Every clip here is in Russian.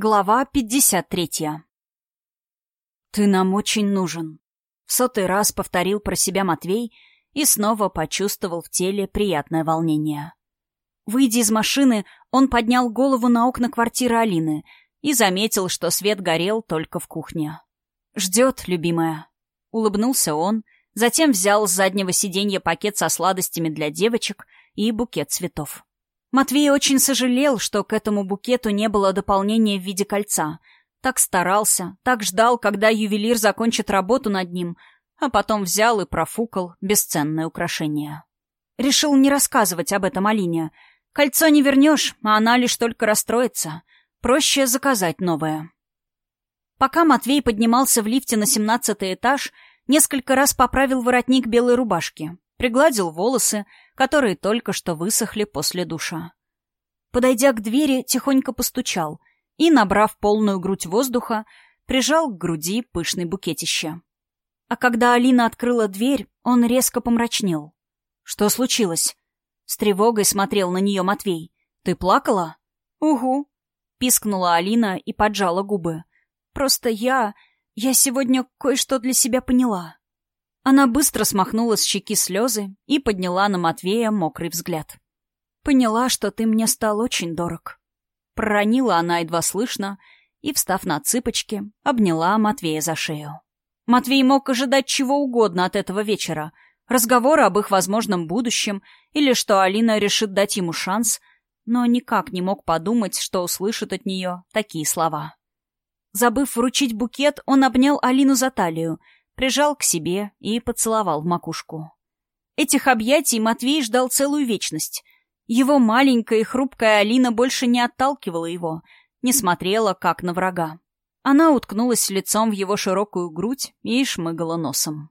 Глава 53 «Ты нам очень нужен», — в сотый раз повторил про себя Матвей и снова почувствовал в теле приятное волнение. Выйдя из машины, он поднял голову на окна квартиры Алины и заметил, что свет горел только в кухне. «Ждет, любимая», — улыбнулся он, затем взял с заднего сиденья пакет со сладостями для девочек и букет цветов. Матвей очень сожалел, что к этому букету не было дополнения в виде кольца. Так старался, так ждал, когда ювелир закончит работу над ним, а потом взял и профукал бесценное украшение. Решил не рассказывать об этом Алине. Кольцо не вернешь, а она лишь только расстроится. Проще заказать новое. Пока Матвей поднимался в лифте на семнадцатый этаж, несколько раз поправил воротник белой рубашки, пригладил волосы, которые только что высохли после душа. Подойдя к двери, тихонько постучал и, набрав полную грудь воздуха, прижал к груди пышный букетище. А когда Алина открыла дверь, он резко помрачнел. «Что случилось?» С тревогой смотрел на нее Матвей. «Ты плакала?» «Угу», — пискнула Алина и поджала губы. «Просто я... я сегодня кое-что для себя поняла». Она быстро смахнула с щеки слезы и подняла на Матвея мокрый взгляд. «Поняла, что ты мне стал очень дорог». Проронила она едва слышно и, встав на цыпочки, обняла Матвея за шею. Матвей мог ожидать чего угодно от этого вечера. Разговора об их возможном будущем или что Алина решит дать ему шанс, но никак не мог подумать, что услышит от нее такие слова. Забыв вручить букет, он обнял Алину за талию — прижал к себе и поцеловал в макушку. Этих объятий Матвей ждал целую вечность. Его маленькая и хрупкая Алина больше не отталкивала его, не смотрела, как на врага. Она уткнулась лицом в его широкую грудь и шмыгала носом.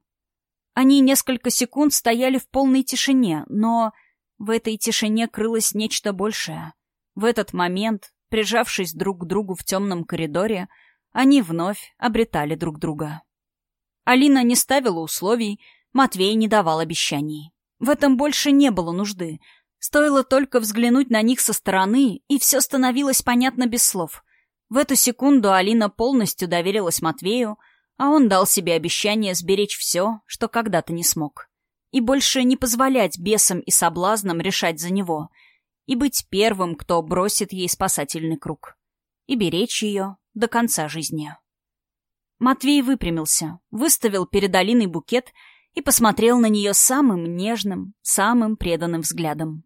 Они несколько секунд стояли в полной тишине, но в этой тишине крылось нечто большее. В этот момент, прижавшись друг к другу в темном коридоре, они вновь обретали друг друга. Алина не ставила условий, Матвей не давал обещаний. В этом больше не было нужды. Стоило только взглянуть на них со стороны, и все становилось понятно без слов. В эту секунду Алина полностью доверилась Матвею, а он дал себе обещание сберечь все, что когда-то не смог. И больше не позволять бесам и соблазнам решать за него. И быть первым, кто бросит ей спасательный круг. И беречь ее до конца жизни. Матвей выпрямился, выставил перед Алиной букет и посмотрел на нее самым нежным, самым преданным взглядом.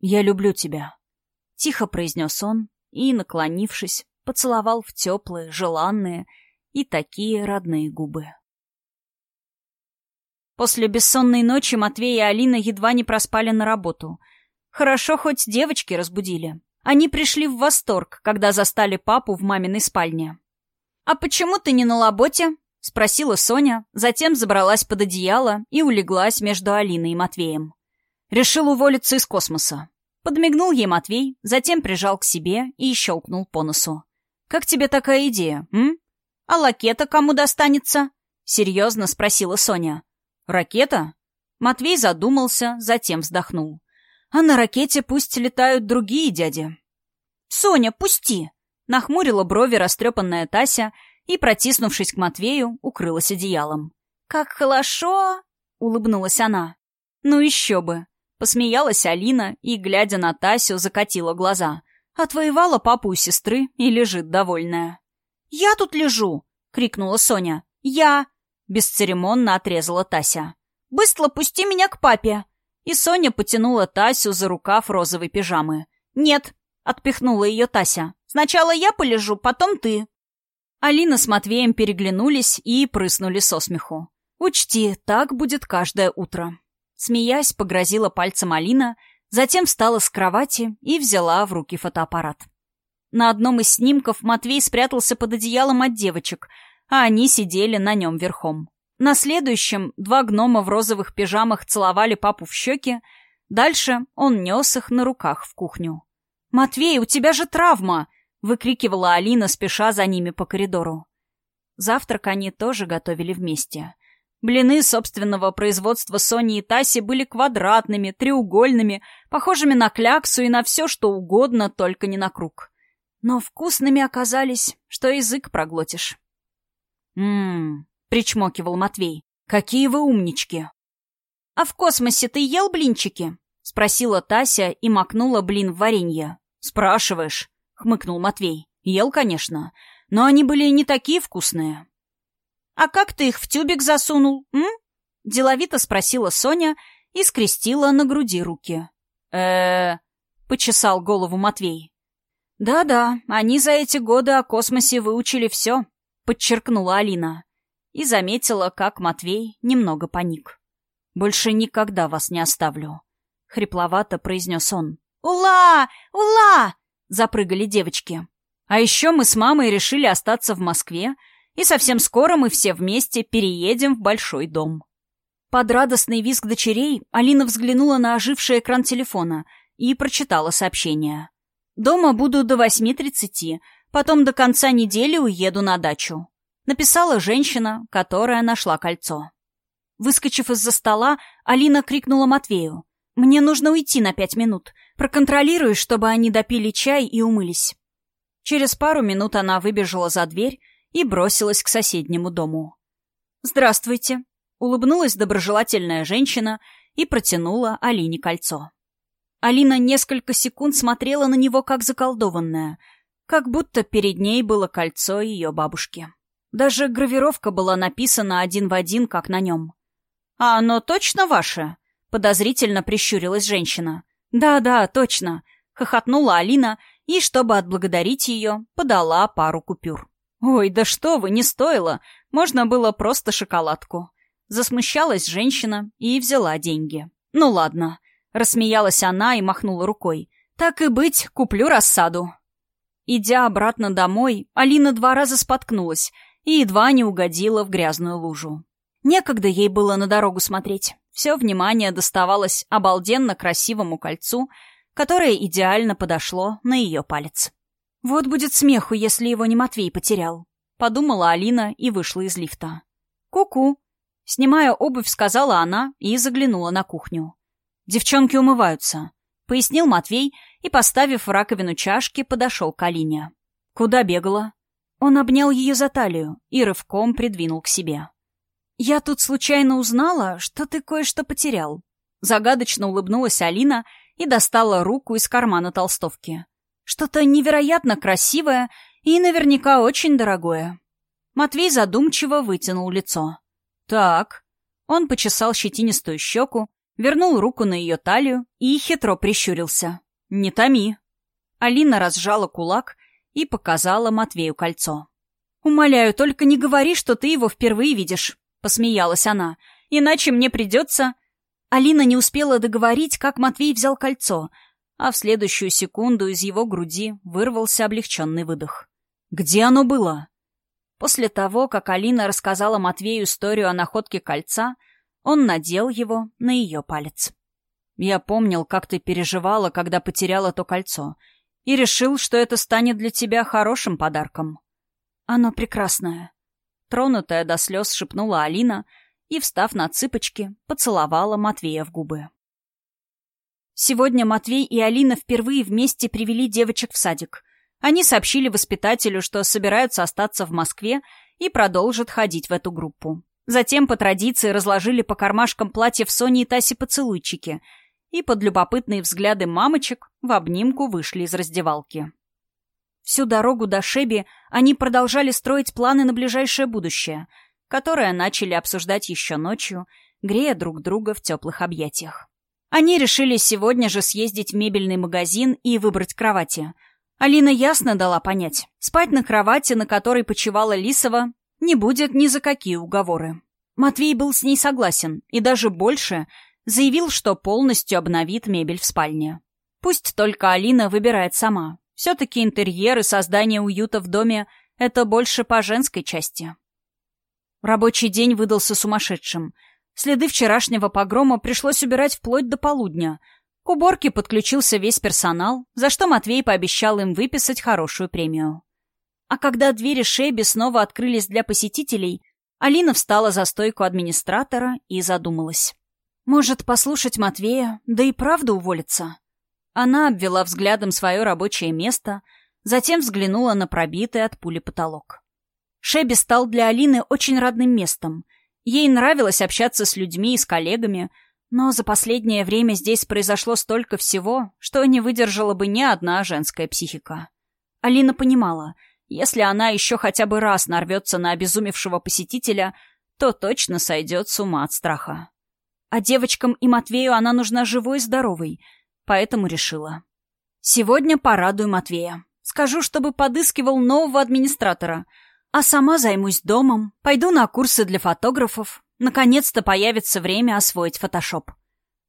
«Я люблю тебя», — тихо произнес он и, наклонившись, поцеловал в теплые, желанные и такие родные губы. После бессонной ночи Матвей и Алина едва не проспали на работу. Хорошо, хоть девочки разбудили. Они пришли в восторг, когда застали папу в маминой спальне. «А почему ты не на лаботе?» — спросила Соня, затем забралась под одеяло и улеглась между Алиной и Матвеем. Решил уволиться из космоса. Подмигнул ей Матвей, затем прижал к себе и щелкнул по носу. «Как тебе такая идея, м? А лакета кому достанется?» — серьезно спросила Соня. «Ракета?» Матвей задумался, затем вздохнул. «А на ракете пусть летают другие дяди». «Соня, пусти!» Нахмурила брови растрепанная Тася и, протиснувшись к Матвею, укрылась одеялом. «Как хорошо!» — улыбнулась она. «Ну еще бы!» — посмеялась Алина и, глядя на Тасю, закатила глаза. Отвоевала папу у сестры и лежит довольная. «Я тут лежу!» — крикнула Соня. «Я!» — бесцеремонно отрезала Тася. «Быстро пусти меня к папе!» И Соня потянула Тасю за рукав розовой пижамы. «Нет!» — отпихнула ее Тася. Сначала я полежу, потом ты». Алина с Матвеем переглянулись и прыснули со смеху. «Учти, так будет каждое утро». Смеясь, погрозила пальцем Алина, затем встала с кровати и взяла в руки фотоаппарат. На одном из снимков Матвей спрятался под одеялом от девочек, а они сидели на нем верхом. На следующем два гнома в розовых пижамах целовали папу в щеки, дальше он нес их на руках в кухню. «Матвей, у тебя же травма!» Выкрикивала Алина, спеша за ними по коридору. Завтрак они тоже готовили вместе. Блины собственного производства Сони и Таси были квадратными, треугольными, похожими на кляксу и на все, что угодно, только не на круг. но вкусными оказались, что язык проглотишь. «М-м-м», причмокивал Матвей, — «какие вы умнички!» «А в космосе ты ел блинчики?» — спросила Тася и макнула блин в варенье. «Спрашиваешь?» — хмыкнул Матвей. «Ел, конечно, но они были не такие вкусные». «А как ты их в тюбик засунул, м?» — деловито спросила Соня и скрестила на груди руки. э почесал голову Матвей. «Да-да, они за эти годы о космосе выучили все», — подчеркнула Алина. И заметила, как Матвей немного паник. «Больше никогда вас не оставлю», — хрипловато произнес он. «Ула! Ула!» — запрыгали девочки. А еще мы с мамой решили остаться в Москве, и совсем скоро мы все вместе переедем в большой дом. Под радостный визг дочерей Алина взглянула на оживший экран телефона и прочитала сообщение. Дома буду до восьми тридцати, потом до конца недели уеду на дачу. Написала женщина, которая нашла кольцо. Выскочив из-за стола, Алина крикнула Матвею. «Мне нужно уйти на пять минут. Проконтролируй, чтобы они допили чай и умылись». Через пару минут она выбежала за дверь и бросилась к соседнему дому. «Здравствуйте», — улыбнулась доброжелательная женщина и протянула Алине кольцо. Алина несколько секунд смотрела на него как заколдованная, как будто перед ней было кольцо ее бабушки. Даже гравировка была написана один в один, как на нем. «А оно точно ваше?» — подозрительно прищурилась женщина. «Да-да, точно», — хохотнула Алина и, чтобы отблагодарить ее, подала пару купюр. «Ой, да что вы, не стоило! Можно было просто шоколадку». Засмущалась женщина и взяла деньги. «Ну ладно, Рассмеялась она и махнула рукой. «Так и быть, куплю рассаду». Идя обратно домой, Алина два раза споткнулась и едва не угодила в грязную лужу. Некогда ей было на дорогу смотреть. Все внимание доставалось обалденно красивому кольцу, которое идеально подошло на ее палец. «Вот будет смеху, если его не Матвей потерял», — подумала Алина и вышла из лифта. «Ку-ку», — снимая обувь, сказала она и заглянула на кухню. «Девчонки умываются», — пояснил Матвей и, поставив в раковину чашки, подошел к Алине. «Куда бегала?» Он обнял ее за талию и рывком придвинул к себе. «Я тут случайно узнала, что ты кое-что потерял». Загадочно улыбнулась Алина и достала руку из кармана толстовки. «Что-то невероятно красивое и наверняка очень дорогое». Матвей задумчиво вытянул лицо. «Так». Он почесал щетинистую щеку вернул руку на ее талию и хитро прищурился. «Не томи». Алина разжала кулак и показала Матвею кольцо. «Умоляю, только не говори, что ты его впервые видишь», — посмеялась она. «Иначе мне придется...» Алина не успела договорить, как Матвей взял кольцо, а в следующую секунду из его груди вырвался облегченный выдох. «Где оно было?» После того, как Алина рассказала Матвею историю о находке кольца, он надел его на ее палец. «Я помнил, как ты переживала, когда потеряла то кольцо, и решил, что это станет для тебя хорошим подарком». «Оно прекрасное», — тронутая до слез шепнула Алина и, встав на цыпочки, поцеловала Матвея в губы. Сегодня Матвей и Алина впервые вместе привели девочек в садик. Они сообщили воспитателю, что собираются остаться в Москве и продолжат ходить в эту группу. Затем по традиции разложили по кармашкам платьев Сони и Таси поцелуйчики и под любопытные взгляды мамочек в обнимку вышли из раздевалки. Всю дорогу до Шеби они продолжали строить планы на ближайшее будущее, которое начали обсуждать еще ночью, грея друг друга в теплых объятиях. Они решили сегодня же съездить в мебельный магазин и выбрать кровати. Алина ясно дала понять, спать на кровати, на которой почивала Лисова, не будет ни за какие уговоры. Матвей был с ней согласен и даже больше заявил, что полностью обновит мебель в спальне. Пусть только Алина выбирает сама. Все-таки интерьер и создание уюта в доме — это больше по женской части. Рабочий день выдался сумасшедшим. Следы вчерашнего погрома пришлось убирать вплоть до полудня. К уборке подключился весь персонал, за что Матвей пообещал им выписать хорошую премию. А когда двери Шеби снова открылись для посетителей, Алина встала за стойку администратора и задумалась. Может, послушать Матвея, да и правда уволиться? Она обвела взглядом свое рабочее место, Затем взглянула на пробитый от пули потолок. Шеби стал для Алины очень родным местом. Ей нравилось общаться с людьми и с коллегами, но за последнее время здесь произошло столько всего, что не выдержала бы ни одна женская психика. Алина понимала, если она еще хотя бы раз нарвется на обезумевшего посетителя, то точно сойдет с ума от страха. А девочкам и Матвею она нужна живой и здоровой, поэтому решила. Сегодня порадую Матвея. Скажу, чтобы подыскивал нового администратора, а сама займусь домом, пойду на курсы для фотографов. Наконец-то появится время освоить фотошоп.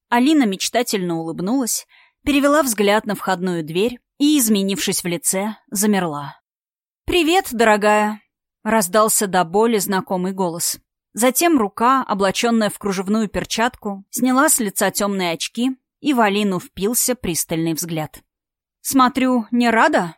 Алина мечтательно улыбнулась, перевела взгляд на входную дверь и, изменившись в лице, замерла. «Привет, дорогая!» — раздался до боли знакомый голос. Затем рука, облаченная в кружевную перчатку, сняла с лица темные очки, и в Алину впился пристальный взгляд. «Смотрю, не рада?»